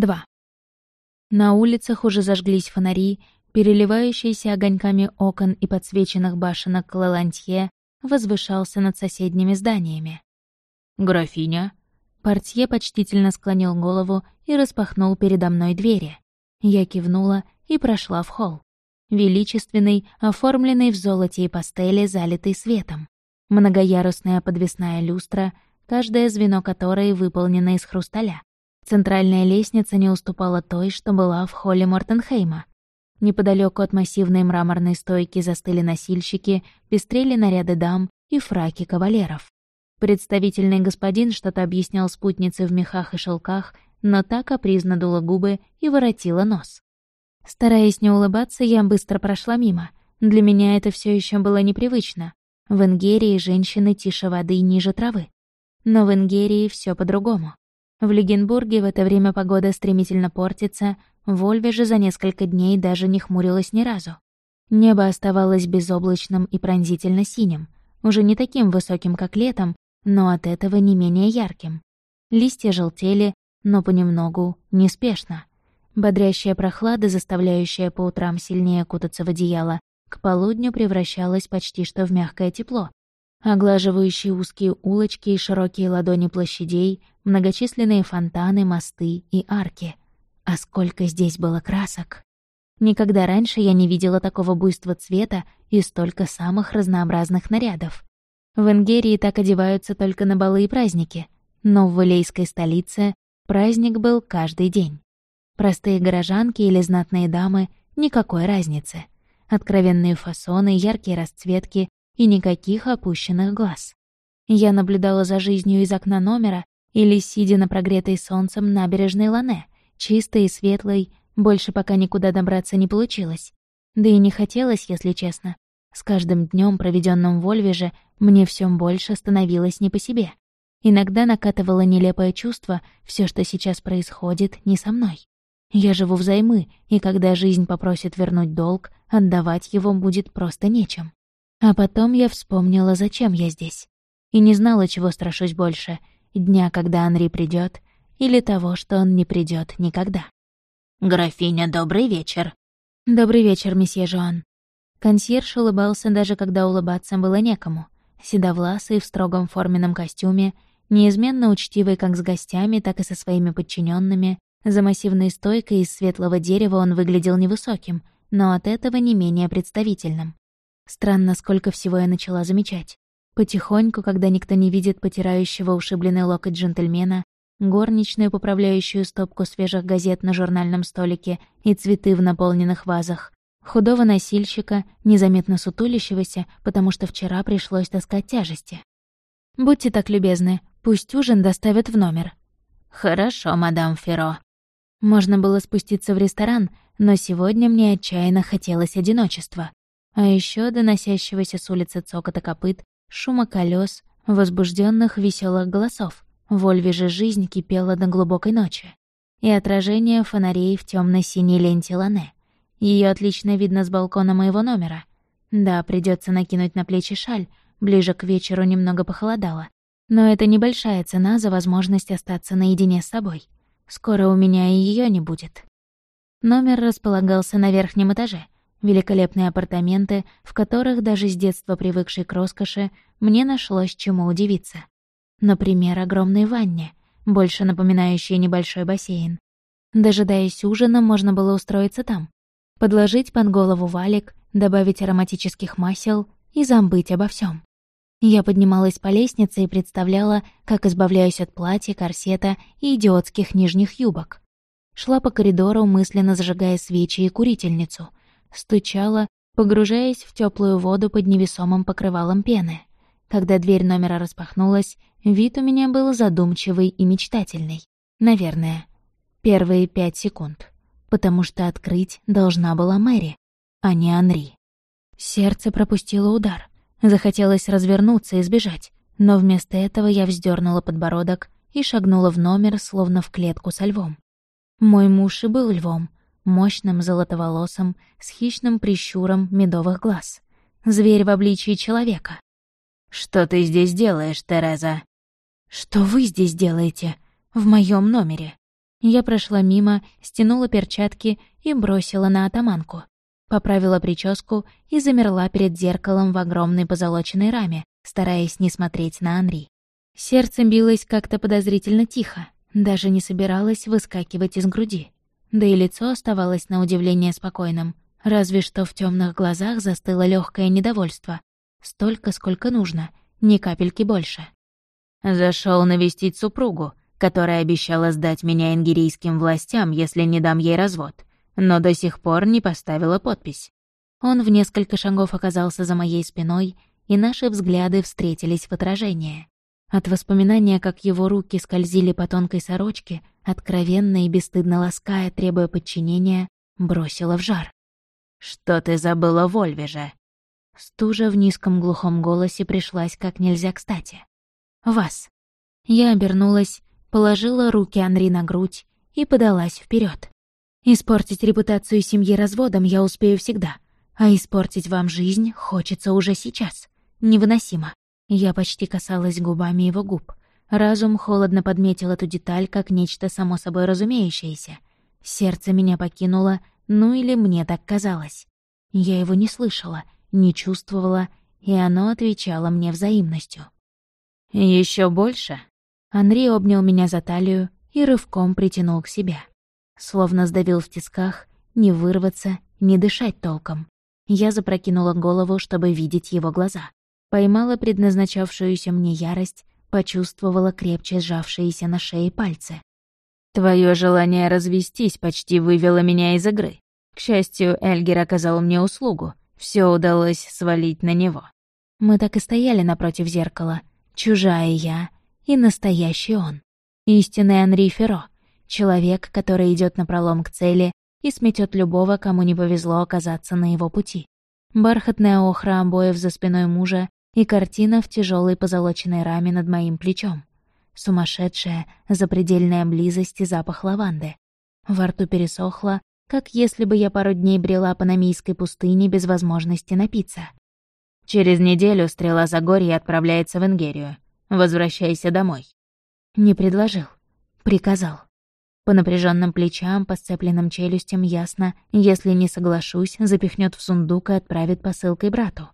2. На улицах уже зажглись фонари, переливающиеся огоньками окон и подсвеченных башенок Лалантье возвышался над соседними зданиями. «Графиня?» Портье почтительно склонил голову и распахнул передо мной двери. Я кивнула и прошла в холл. Величественный, оформленный в золоте и пастели, залитый светом. Многоярусная подвесная люстра, каждое звено которой выполнено из хрусталя. Центральная лестница не уступала той, что была в холле Мортенхейма. Неподалеку от массивной мраморной стойки застыли носильщики, пестрели наряды дам и фраки кавалеров. Представительный господин что-то объяснял спутнице в мехах и шелках, но та капризно дула губы и воротила нос. Стараясь не улыбаться, я быстро прошла мимо. Для меня это все еще было непривычно. В Ингерии женщины тише воды и ниже травы. Но в Ингерии все по-другому. В Легенбурге в это время погода стремительно портится, в Ольве же за несколько дней даже не хмурилась ни разу. Небо оставалось безоблачным и пронзительно синим, уже не таким высоким, как летом, но от этого не менее ярким. Листья желтели, но понемногу, неспешно. Бодрящая прохлада, заставляющая по утрам сильнее кутаться в одеяло, к полудню превращалась почти что в мягкое тепло. Оглаживающие узкие улочки и широкие ладони площадей, многочисленные фонтаны, мосты и арки. А сколько здесь было красок! Никогда раньше я не видела такого буйства цвета и столько самых разнообразных нарядов. В Ингерии так одеваются только на балы и праздники, но в Валейской столице праздник был каждый день. Простые горожанки или знатные дамы — никакой разницы. Откровенные фасоны, яркие расцветки и никаких опущенных глаз. Я наблюдала за жизнью из окна номера или сидя на прогретой солнцем набережной Лане, чистой и светлой, больше пока никуда добраться не получилось. Да и не хотелось, если честно. С каждым днем, проведенным в Ольвеже, мне все больше становилось не по себе. Иногда накатывало нелепое чувство, все, что сейчас происходит, не со мной. Я живу взаймы, и когда жизнь попросит вернуть долг, отдавать его будет просто нечем. А потом я вспомнила, зачем я здесь. И не знала, чего страшусь больше — дня, когда Анри придет, или того, что он не придет никогда. «Графиня, добрый вечер». «Добрый вечер, месье Жоан». Консьерж улыбался даже когда улыбаться было некому. Седовласый в строгом форменном костюме, неизменно учтивый как с гостями, так и со своими подчиненными. За массивной стойкой из светлого дерева он выглядел невысоким, но от этого не менее представительным. Странно, сколько всего я начала замечать. Потихоньку, когда никто не видит потирающего ушибленный локоть джентльмена, горничную, поправляющую стопку свежих газет на журнальном столике и цветы в наполненных вазах, худого носильщика, незаметно сутулящегося, потому что вчера пришлось таскать тяжести. «Будьте так любезны, пусть ужин доставят в номер». «Хорошо, мадам Феро». Можно было спуститься в ресторан, но сегодня мне отчаянно хотелось одиночества. А еще доносящегося с улицы цокота копыт, шума колес, возбужденных веселых голосов. В Ольве же жизнь кипела до глубокой ночи. И отражение фонарей в темно синей ленте лане. Ее отлично видно с балкона моего номера. Да, придется накинуть на плечи шаль, ближе к вечеру немного похолодало. Но это небольшая цена за возможность остаться наедине с собой. Скоро у меня и ее не будет. Номер располагался на верхнем этаже. Великолепные апартаменты, в которых даже с детства привыкшей к роскоши, мне нашлось чему удивиться. Например, огромной ванне, больше напоминающей небольшой бассейн. Дожидаясь ужина, можно было устроиться там подложить под голову валик, добавить ароматических масел и забыть обо всем. Я поднималась по лестнице и представляла, как избавляюсь от платья, корсета и идиотских нижних юбок. Шла по коридору, мысленно зажигая свечи и курительницу. Стучала, погружаясь в теплую воду под невесомым покрывалом пены. Когда дверь номера распахнулась, вид у меня был задумчивый и мечтательный. Наверное. Первые пять секунд потому что открыть должна была Мэри, а не Анри. Сердце пропустило удар. Захотелось развернуться и сбежать, но вместо этого я вздернула подбородок и шагнула в номер, словно в клетку со львом. Мой муж и был львом, мощным, золотоволосым, с хищным прищуром медовых глаз. Зверь в обличии человека. «Что ты здесь делаешь, Тереза?» «Что вы здесь делаете? В моем номере?» Я прошла мимо, стянула перчатки и бросила на атаманку. Поправила прическу и замерла перед зеркалом в огромной позолоченной раме, стараясь не смотреть на Анри. Сердце билось как-то подозрительно тихо, даже не собиралось выскакивать из груди. Да и лицо оставалось на удивление спокойным, разве что в темных глазах застыло легкое недовольство. Столько, сколько нужно, ни капельки больше. Зашел навестить супругу, которая обещала сдать меня ингерийским властям, если не дам ей развод, но до сих пор не поставила подпись. Он в несколько шагов оказался за моей спиной, и наши взгляды встретились в отражение. От воспоминания, как его руки скользили по тонкой сорочке, откровенно и бесстыдно лаская, требуя подчинения, бросила в жар. «Что ты забыла в Ольвеже?» Стужа в низком глухом голосе пришлась как нельзя кстати. «Вас». Я обернулась, положила руки Анри на грудь и подалась вперед. Испортить репутацию семьи разводом я успею всегда, а испортить вам жизнь хочется уже сейчас. Невыносимо. Я почти касалась губами его губ. Разум холодно подметил эту деталь как нечто само собой разумеющееся. Сердце меня покинуло, ну или мне так казалось. Я его не слышала, не чувствовала, и оно отвечало мне взаимностью. Еще больше?» Анри обнял меня за талию и рывком притянул к себе. Словно сдавил в тисках, не вырваться, не дышать толком. Я запрокинула голову, чтобы видеть его глаза поймала предназначавшуюся мне ярость, почувствовала крепче сжавшиеся на шее пальцы. «Твое желание развестись почти вывело меня из игры. К счастью, Эльгер оказал мне услугу. Все удалось свалить на него». Мы так и стояли напротив зеркала. Чужая я и настоящий он. Истинный Анри Ферро. Человек, который идет напролом к цели и сметет любого, кому не повезло оказаться на его пути. Бархатная охра обоев за спиной мужа и картина в тяжелой позолоченной раме над моим плечом. Сумасшедшая, запредельная близость и запах лаванды. Во рту пересохло, как если бы я пару дней брела по Намийской пустыне без возможности напиться. Через неделю стрела Загорья отправляется в Ингерию. Возвращайся домой. Не предложил. Приказал. По напряженным плечам, по сцепленным челюстям ясно, если не соглашусь, запихнет в сундук и отправит посылкой брату.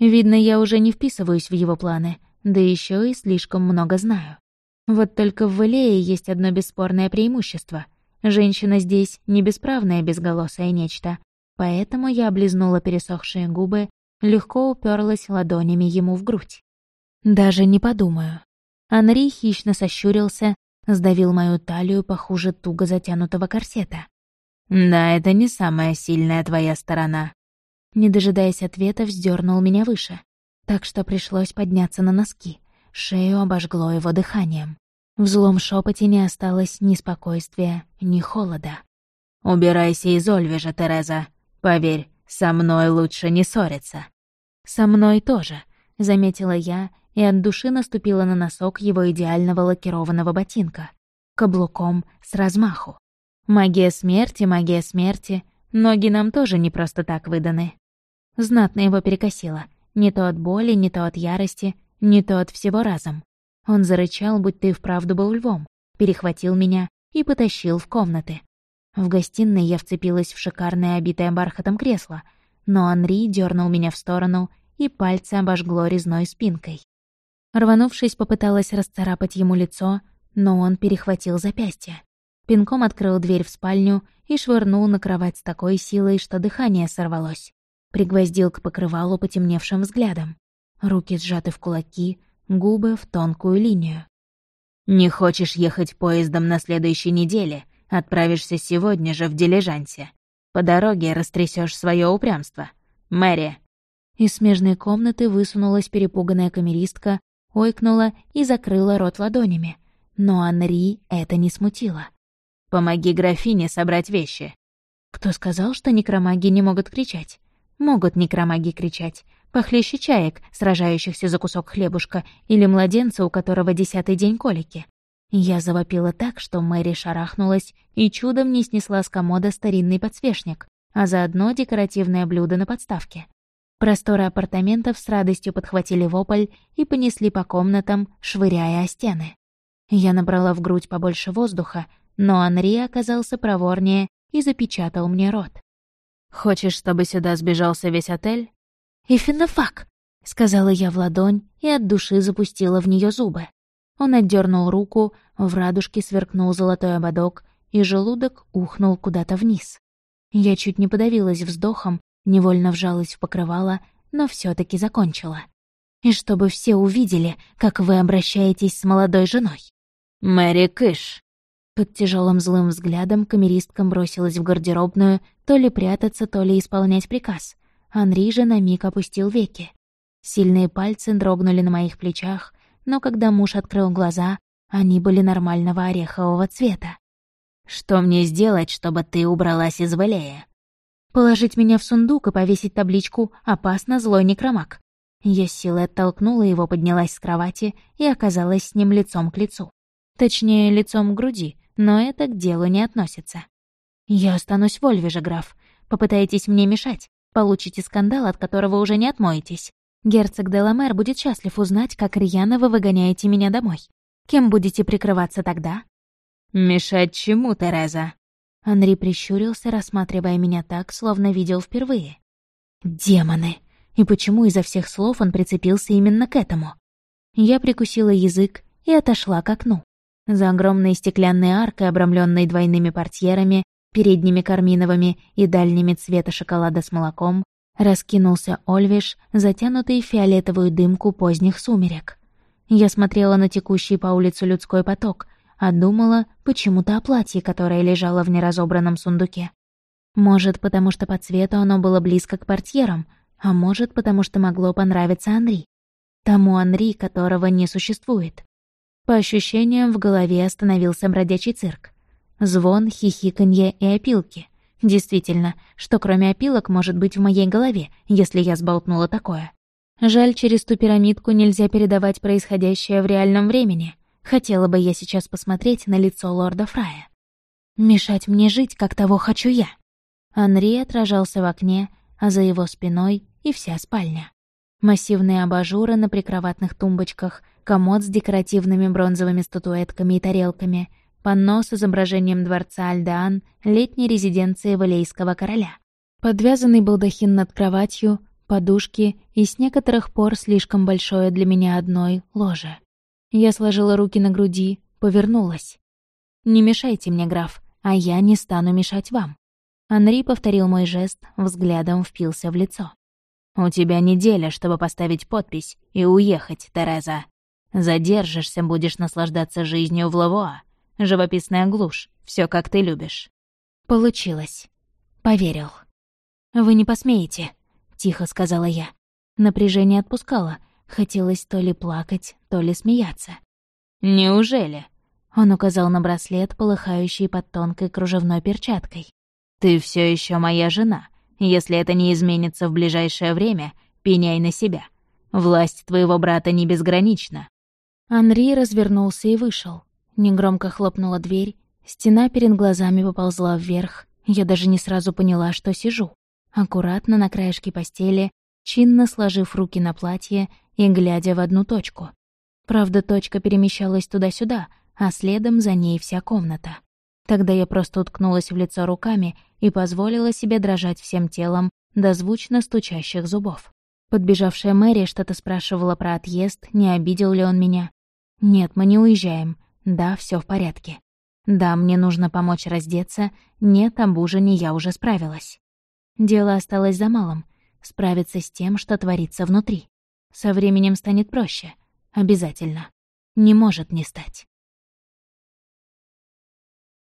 Видно, я уже не вписываюсь в его планы, да еще и слишком много знаю. Вот только в Валее есть одно бесспорное преимущество. Женщина здесь не бесправное безголосое нечто, поэтому я облизнула пересохшие губы, легко уперлась ладонями ему в грудь. Даже не подумаю. Анри хищно сощурился, сдавил мою талию похуже туго затянутого корсета. «Да, это не самая сильная твоя сторона», не дожидаясь ответа, вздернул меня выше. Так что пришлось подняться на носки. Шею обожгло его дыханием. В злом шепоте не осталось ни спокойствия, ни холода. «Убирайся из Ольвежа, Тереза. Поверь, со мной лучше не ссориться». «Со мной тоже», — заметила я и от души наступила на носок его идеального лакированного ботинка. Каблуком с размаху. Магия смерти, магия смерти. Ноги нам тоже не просто так выданы. Знатно его перекосило. Не то от боли, не то от ярости, не то от всего разом. Он зарычал, будь ты вправду был львом, перехватил меня и потащил в комнаты. В гостиной я вцепилась в шикарное обитое бархатом кресло, но Анри дернул меня в сторону, и пальцы обожгло резной спинкой. Рванувшись, попыталась расцарапать ему лицо, но он перехватил запястье. Пинком открыл дверь в спальню и швырнул на кровать с такой силой, что дыхание сорвалось пригвоздил к покрывалу потемневшим взглядом. Руки сжаты в кулаки, губы в тонкую линию. «Не хочешь ехать поездом на следующей неделе? Отправишься сегодня же в дилижансе. По дороге растрясешь свое упрямство. Мэри!» Из смежной комнаты высунулась перепуганная камеристка, ойкнула и закрыла рот ладонями. Но Анри это не смутило. «Помоги графине собрать вещи». Кто сказал, что некромаги не могут кричать? Могут некромаги кричать, похлеще чаек, сражающихся за кусок хлебушка, или младенца, у которого десятый день колики. Я завопила так, что Мэри шарахнулась и чудом не снесла с комода старинный подсвечник, а заодно декоративное блюдо на подставке. Просторы апартаментов с радостью подхватили вопль и понесли по комнатам, швыряя о стены. Я набрала в грудь побольше воздуха, но Анри оказался проворнее и запечатал мне рот. «Хочешь, чтобы сюда сбежался весь отель?» «Эфинофак!» — сказала я в ладонь и от души запустила в нее зубы. Он отдернул руку, в радужке сверкнул золотой ободок, и желудок ухнул куда-то вниз. Я чуть не подавилась вздохом, невольно вжалась в покрывало, но все таки закончила. И чтобы все увидели, как вы обращаетесь с молодой женой. «Мэри Кыш!» Под тяжелым злым взглядом камеристка бросилась в гардеробную, то ли прятаться, то ли исполнять приказ. Анри же на миг опустил веки. Сильные пальцы дрогнули на моих плечах, но когда муж открыл глаза, они были нормального орехового цвета. «Что мне сделать, чтобы ты убралась из Валея?» «Положить меня в сундук и повесить табличку «Опасно, злой некромаг». Я с силой оттолкнула его, поднялась с кровати и оказалась с ним лицом к лицу. Точнее, лицом к груди, но это к делу не относится. «Я останусь в Ольве же, граф. Попытаетесь мне мешать. Получите скандал, от которого уже не отмоетесь. Герцог Деламер будет счастлив узнать, как рьяно вы выгоняете меня домой. Кем будете прикрываться тогда?» «Мешать чему, Тереза?» Анри прищурился, рассматривая меня так, словно видел впервые. «Демоны! И почему изо всех слов он прицепился именно к этому?» Я прикусила язык и отошла к окну. За огромной стеклянной аркой, обрамленной двойными портьерами, передними карминовыми и дальними цвета шоколада с молоком, Раскинулся Ольвиш, затянутый в фиолетовую дымку поздних сумерек. Я смотрела на текущий по улице людской поток, а думала почему-то о платье, которое лежало в неразобранном сундуке. Может, потому что по цвету оно было близко к портьерам, а может, потому что могло понравиться Анри. Тому Анри, которого не существует. По ощущениям, в голове остановился бродячий цирк. Звон, хихиканье и опилки. Действительно, что кроме опилок может быть в моей голове, если я сболтнула такое? Жаль, через ту пирамидку нельзя передавать происходящее в реальном времени. Хотела бы я сейчас посмотреть на лицо лорда Фрая. Мешать мне жить, как того хочу я. Анри отражался в окне, а за его спиной и вся спальня. Массивные абажуры на прикроватных тумбочках, комод с декоративными бронзовыми статуэтками и тарелками — панно с изображением дворца Альдаан, летней резиденции Валейского короля. Подвязанный балдахин над кроватью, подушки и с некоторых пор слишком большое для меня одной ложе. Я сложила руки на груди, повернулась. «Не мешайте мне, граф, а я не стану мешать вам». Анри повторил мой жест, взглядом впился в лицо. «У тебя неделя, чтобы поставить подпись и уехать, Тереза. Задержишься, будешь наслаждаться жизнью в Лавуа, Живописная глушь. Все как ты любишь. Получилось. Поверил. Вы не посмеете, тихо сказала я. Напряжение отпускало. Хотелось то ли плакать, то ли смеяться. Неужели? Он указал на браслет, полыхающий под тонкой кружевной перчаткой. «Ты все еще моя жена. Если это не изменится в ближайшее время, пеняй на себя. Власть твоего брата не безгранична». Анри развернулся и вышел. Негромко хлопнула дверь, стена перед глазами поползла вверх. Я даже не сразу поняла, что сижу. Аккуратно на краешке постели, чинно сложив руки на платье и глядя в одну точку. Правда, точка перемещалась туда-сюда, а следом за ней вся комната. Тогда я просто уткнулась в лицо руками и позволила себе дрожать всем телом до звучно стучащих зубов. Подбежавшая Мэри что-то спрашивала про отъезд, не обидел ли он меня. «Нет, мы не уезжаем. Да, все в порядке. Да, мне нужно помочь раздеться. Нет, об ужине я уже справилась. Дело осталось за малым — справиться с тем, что творится внутри. Со временем станет проще. Обязательно. Не может не стать.